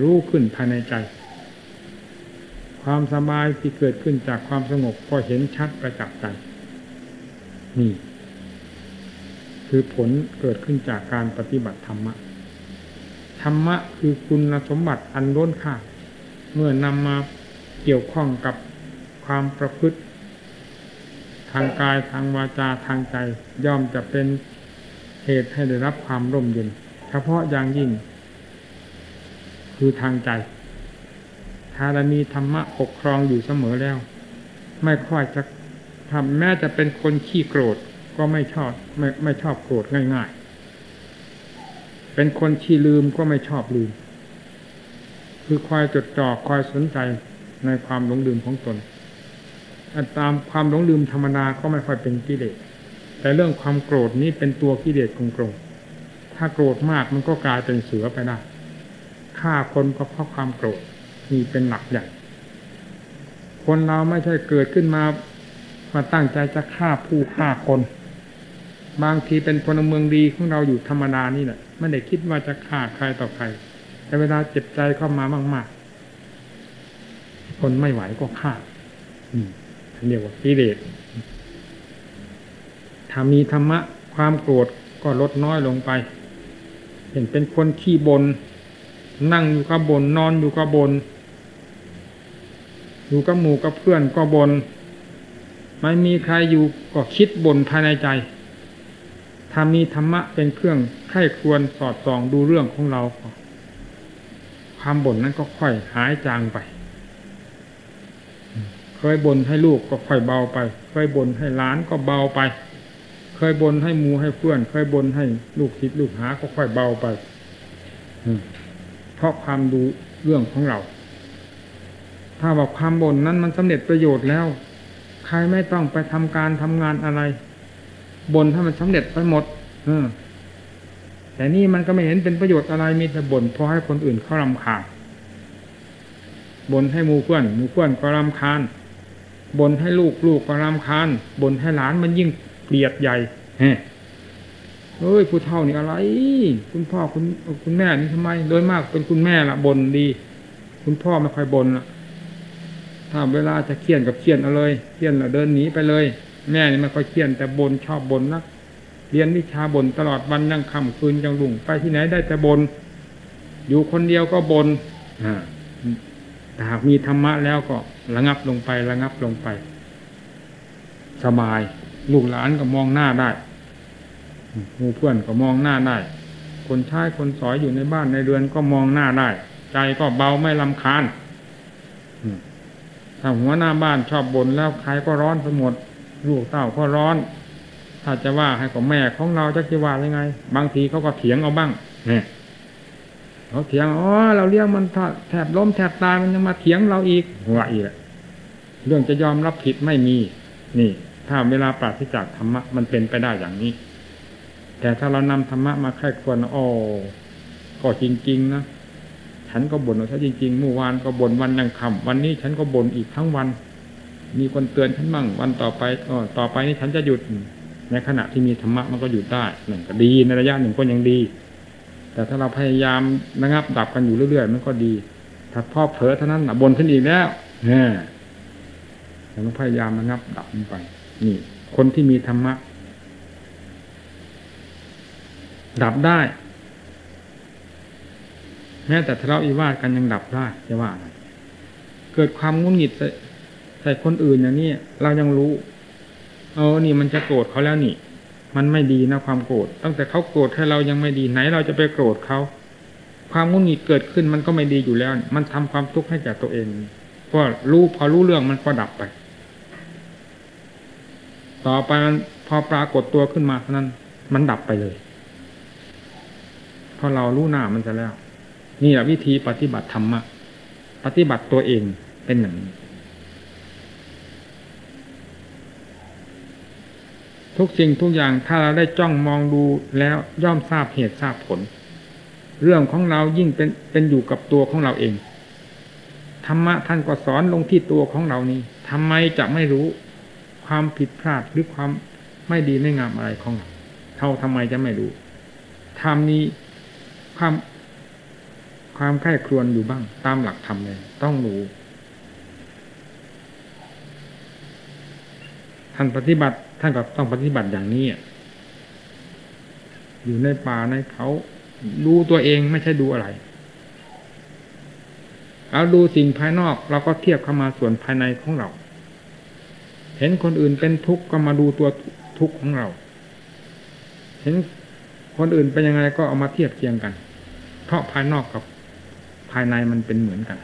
รู้ขึ้นภายในใจ ความสบายที่เกิดขึ้นจากความสงบก็เห็นชัดประจักษ์ใจนี่คือผลเกิดขึ้นจากการปฏิบัติธรรมะ ธรรมะคือคุณสมบัติอันล้นค่า เมื่อนำมาเกี่ยวข้องกับความประพฤติ ทางกายทางวาจาทางใจย่อมจะเป็น เหตุให้ได้รับความร่มเย็น เฉพาะอย่างยิ่ง คือทางใจถ้าเรามีธรรมะปกครองอยู่เสมอแล้ว ไม่ค่อยจะทำแม้จะเป็นคนขี้โกรธก็ไม่ชอบไม่ไม่ชอบโกรธง่าย ๆ เป็นคนขี้ลืมก็ไม่ชอบลืม คือคอยจดจ่อคอยสนใจในความหลงลืมของตน ตามความหลงลืมธรรมดาก็ไม่ค่อยเป็นกิเลส แต่เรื่องความโกรธนี้เป็นตัวกิเลสของโกรธถ้าโกรธมากมันก็กลายเป็นเสือไปได้ฆ่าคนก็เพราะความโกรธนี่เป็นหลักใหญ่ คนเราไม่ใช่เกิดขึ้นมามาตั้งใจจะฆ่าผู้ฆ่าคน บางทีเป็นพลเมืองดีของเราอยู่ธรรมดานี่แหละไม่ได้คิดว่าจะฆ่าใครต่อใคร แต่เวลาเจ็บใจเข้ามามาก ๆ คนไม่ไหวก็ฆ่าอืมเรียกว่ากิเลส ถ้ามีธรรมะความโกรธก็ลดน้อยลงไป เห็นเป็นคนขี้บน นั่งอยู่กับนนอนอยู่กับบน อยู่กับหมู่กับเพื่อนก็บน ไม่มีใครอยู่ก็คิดบนภายในใจ ถ้ามีธรรมะเป็นเครื่องไข้ควรสอดส่องดูเรื่องของเราความบ่นนั้นก็ค่อยหายจางไป เคยบ่นให้ลูกก็ค่อยเบาไป เคยบ่นให้ล้านก็เบาไป เคยบ่นให้มูให้เพื่อน เคยบ่นให้ลูกคิดลูกหาก็ค่อยเบาไปเพราะความดูเรื่องของเรา ถ้าบอกความบ่นนั้นมันสำเร็จประโยชน์แล้ว ใครไม่ต้องไปทำการทำงานอะไรบ่นถ้ามันสำเร็จไปหมด เออแต่นี่มันก็ไม่เห็นเป็นประโยชน์อะไรมีแต่บ่นพอให้คนอื่นเขารำคาญบ่นให้มูเพื่อนมูเพื่อนก็รำคาญบ่นให้ลูกลูกก็รำคาญบ่นให้หลานมันยิ่ง กลียดใหญ่เฮ้เฮ้ยผู้เฒ่านี่อะไร คุณพ่อคุณคุณแม่นี่ทำไม โดยมากเป็นคุณแม่ละบนดี คุณพ่อไม่ค่อยบนละถ้าเวลาจะเคียนกับเคียนเอาเลยเคียนแล้วเดินหนีไปเลย แม่นี่ไม่ค่อยเคียนแต่บนชอบบนนักเรียนวิชาบนตลอดวันยังค่ำคืนยังลุ่งไปที่ไหนได้แต่บนอยู่คนเดียวก็บนอ่าแต่หากมีธรรมะแล้วก็ระงับลงไประงับลงไป สบาย ลูกหลานก็มองหน้าได้หูเพื่อนก็มองหน้าได้ คนใช้คนสอยอยู่ในบ้านในเรือนก็มองหน้าได้ ใจก็เบาไม่ลำคาญถ้าหัวหน้าบ้านชอบบ่นแล้วใครก็ร้อนไปหมด ลูกเต้าก็ร้อน ถ้าจะว่าให้กับแม่ของเราจะจะว่ายังไง บางทีเขาก็เถียงเอาบ้างเนี่ยเขาเถียงอ๋อเราเลี้ยงมันแถบล้มแถบตายมันยังมาเถียงเราอีกว่าอีกเรื่องจะยอมรับผิดไม่มี นี่ ถ้าเวลาปราศจากธรรมะมันเป็นไปได้อย่างนี้ แต่ถ้าเรานำธรรมะมาแค่ควรโอ้ก็จริง ๆ นะฉันก็บ่นว่าถ้าจริงๆเมื่อวานก็บ่นวันยังคำวันนี้ฉันก็บ่นอีกทั้งวัน มีคนเตือนฉันมั่ง วันต่อไปอ๋อต่อไปนี้ฉันจะหยุด ในขณะที่มีธรรมะมันก็หยุดได้หนึ่งก็ดีในระยะหนึ่งก็ยังดี แต่ถ้าเราพยายามระงับดับกันอยู่เรื่อยๆมันก็ดี ถ้าพ่อเผลอเท่านั้นบ่นขึ้นอีกแล้วเนี่ยเราต้องพยายามระงับดับมันไป นี่ คนที่มีธรรมะ ดับได้แม้แต่ทะเลาะวิวาทกันยังดับได้จะว่าอะไรเกิดความงุนหงิดใส่คนอื่นอย่างนี้เรายังรู้เออนี่มันจะโกรธเขาแล้วนี่ มันไม่ดีนะความโกรธตั้งแต่เขาโกรธให้เรายังไม่ดีไหนเราจะไปโกรธเขาความงุนหงิดเกิดขึ้นมันก็ไม่ดีอยู่แล้ว มันทำความทุกข์ให้แก่ตัวเองเพราะรู้พอรู้เรื่องมันก็ดับไป ต่อไปพอปรากฏตัวขึ้นมาเท่านั้น มันดับไปเลยพอเรารู้หน้ามันจะแล้ว นี่แหละวิธีปฏิบัติธรรมะปฏิบัติตัวเองเป็นอย่างนี้ทุกสิ่งทุกอย่างถ้าเราได้จ้องมองดูแล้วย่อมทราบเหตุทราบผล เรื่องของเรายิ่งเป็นเป็นอยู่กับตัวของเราเองธรรมะท่านก็สอนลงที่ตัวของเรานี้ทำไมจะไม่รู้ ความผิดพลาดหรือความไม่ดีไม่งามอะไรของเราเท่าทำไมจะไม่รู้ธรรมนี้ความความไข้ครวนอยู่บ้าง ตามหลักธรรมเลยต้องรู้ท่านปฏิบัติท่านก็ต้องปฏิบัติอย่างนี้อยู่ในป่าในเขาดูตัวเองไม่ใช่ดูอะไรเอาดูสิ่งภายนอกเราก็เทียบเข้ามาส่วนภายในของเรา เห็นคนอื่นเป็นทุกข์ก็มาดูตัวทุกข์ของเรา เห็นคนอื่นเป็นยังไงก็เอามาเทียบเทียงกัน เพราะภายนอกกับภายในมันเป็นเหมือนกัน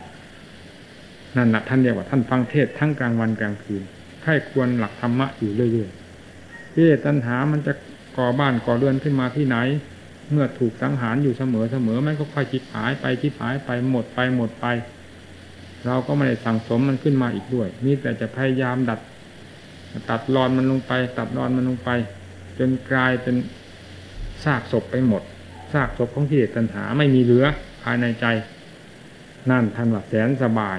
นั่นแหละท่านเรียกว่าท่านฟังเทศทั้งกลางวันกลางคืนใค่ควรหลักธรรมะอยู่เรื่อยๆที่ตัณหามันจะก่อบ้านก่อเรือนขึ้นมาที่ไหน เมื่อถูกสังหารอยู่เสมอเสมอมันก็ค่อยจิบหายไปจิบหายไปหมดไปหมดไป เราก็ไม่ได้สั่งสมมันขึ้นมาอีกด้วย นี่แต่จะพยายามดัด ตัดรอนมันลงไป ตัดรอนมันลงไป จนกลายเป็นซากศพไปหมดซากศพของที่ตัณหาไม่มีเหลือภายในใจ นั่นท่านว่าแสนสบาย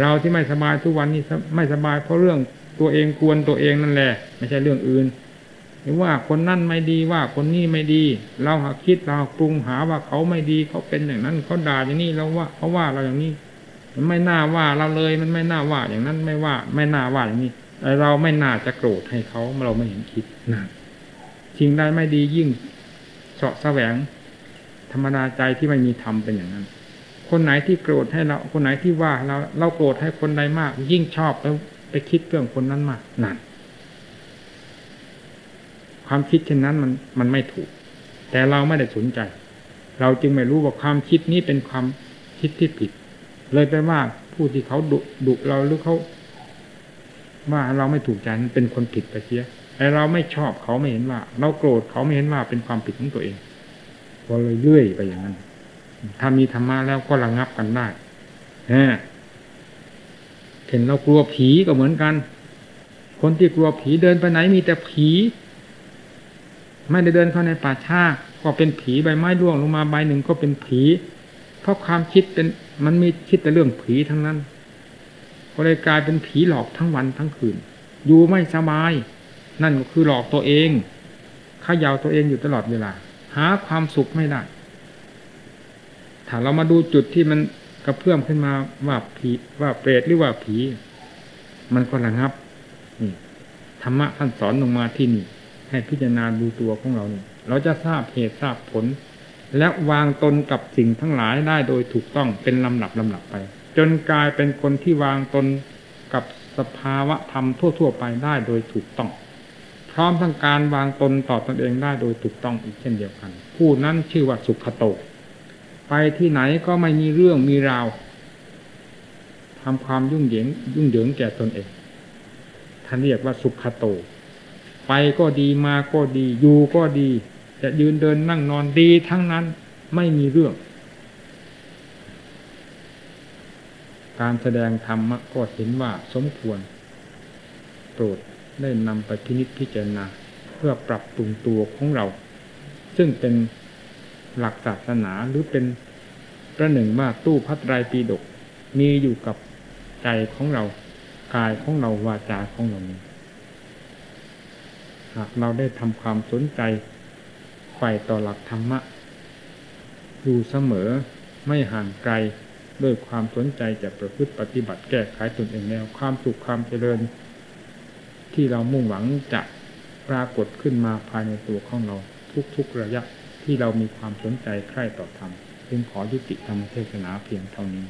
เราที่ไม่สบายทุกวันนี้ไม่สบายเพราะเรื่องตัวเองกวนตัวเองนั่นแหละ ไม่ใช่เรื่องอื่นหรือว่าคนนั่นไม่ดีว่าคนนี้ไม่ดี เราหาคิดเราปรุงหาว่าเขาไม่ดีเขาเป็นอย่างนั้นเขาด่าอย่างนี้เราว่าเขาว่าเราอย่างนี้ มันไม่น่าว่าเราเลยมันไม่น่าว่าอย่างนั้นไม่ว่า ไม่น่าว่าอย่างนี้ เราไม่น่าจะโกรธให้เขาเราไม่เห็นคิดนะทิ้งได้ไม่ดียิ่งเสาะแสวง ธรรมดาใจที่ไม่มีธรรมเป็นอย่างนั้น คนไหนที่โกรธให้เรา คนไหนที่ว่าเราเราโกรธให้คนใดมาก ยิ่งชอบแล้วไปคิดเรื่องคนนั้นมากนั่นความคิดเช่นนั้นมันมันไม่ถูก แต่เราไม่ได้สนใจ เราจึงไม่รู้ว่าความคิดนี้เป็นความคิดที่ผิด เลยไปว่าผู้ที่เขาดุดุเราหรือเขา ว่าเราไม่ถูกใจนั้นเป็นคนผิดไปเสียแต่เราไม่ชอบเขาไม่เห็นว่า เราโกรธเขาไม่เห็นว่าเป็นความผิดของตัวเองก็เลยเลื่อยไปอย่างนั้น ถ้ามีธรรมะแล้วก็ระงับกันได้เห็นเรากลัวผีก็เหมือนกัน คนที่กลัวผีเดินไปไหนมีแต่ผี ไม่ได้เดินเข้าในป่าช้าก็เป็นผีใบไม้ร่วงลงมาใบหนึ่งก็เป็นผี เพราะความคิดเป็นมันมีคิดแต่เรื่องผีทั้งนั้น ก็เลยกลายเป็นผีหลอกทั้งวันทั้งคืน อยู่ไม่สบาย นั่นก็คือหลอกตัวเองขย่าตัวเองอยู่ตลอดเวลา หาความสุขไม่ได้ ถ้าเรามาดูจุดที่มันกระเพื่อมขึ้นมาว่าผีว่าเปรตหรือว่าผี มันก็ระงับนี่ธรรมะท่านสอนลงมาที่นี่ ให้พิจารณาดูตัวของเราเนี่ยเราจะทราบเหตุทราบผล และวางตนกับสิ่งทั้งหลายได้โดยถูกต้องเป็นลำดับลำดับไป จนกลายเป็นคนที่วางตนกับสภาวะธรรมทั่ว ๆ ไปได้โดยถูกต้อง พร้อมทั้งการวางตนต่อตนเองได้โดยถูกต้องอีกเช่นเดียวกัน ผู้นั้นชื่อว่าสุขโต ไปที่ไหนก็ไม่มีเรื่องมีราวทำความยุ่งเหยิงยุ่งเหยิงแก่ตนเองท่านเรียกว่าสุขโต ไปก็ดีมาก็ดี อยู่ก็ดี จะยืนเดินนั่งนอนดีทั้งนั้นไม่มีเรื่อง การแสดงธรรมะก็เห็นว่าสมควร โปรดได้นำไปพินิจพิจารณาเพื่อปรับปรุงตัวของเรา ซึ่งเป็นหลักศาสนาหรือเป็นประหนึ่งว่าตู้พัดไรปีดก มีอยู่กับใจของเรากายของเราวาจาของเรานี้หากเราได้ทำความสนใจใฝ่ต่อหลักธรรมะอยู่เสมอไม่ห่างไกล ด้วยความสนใจจะประพฤติปฏิบัติแก้ไขตนเองแล้ว ความสุขความเจริญ ที่เรามุ่งหวังจะปรากฏขึ้นมาภายในตัวของเราทุกๆระยะที่เรามีความสนใจใคร่ต่อธรรมจึงขอยุติธรรมเทศนาเพียงเท่านี้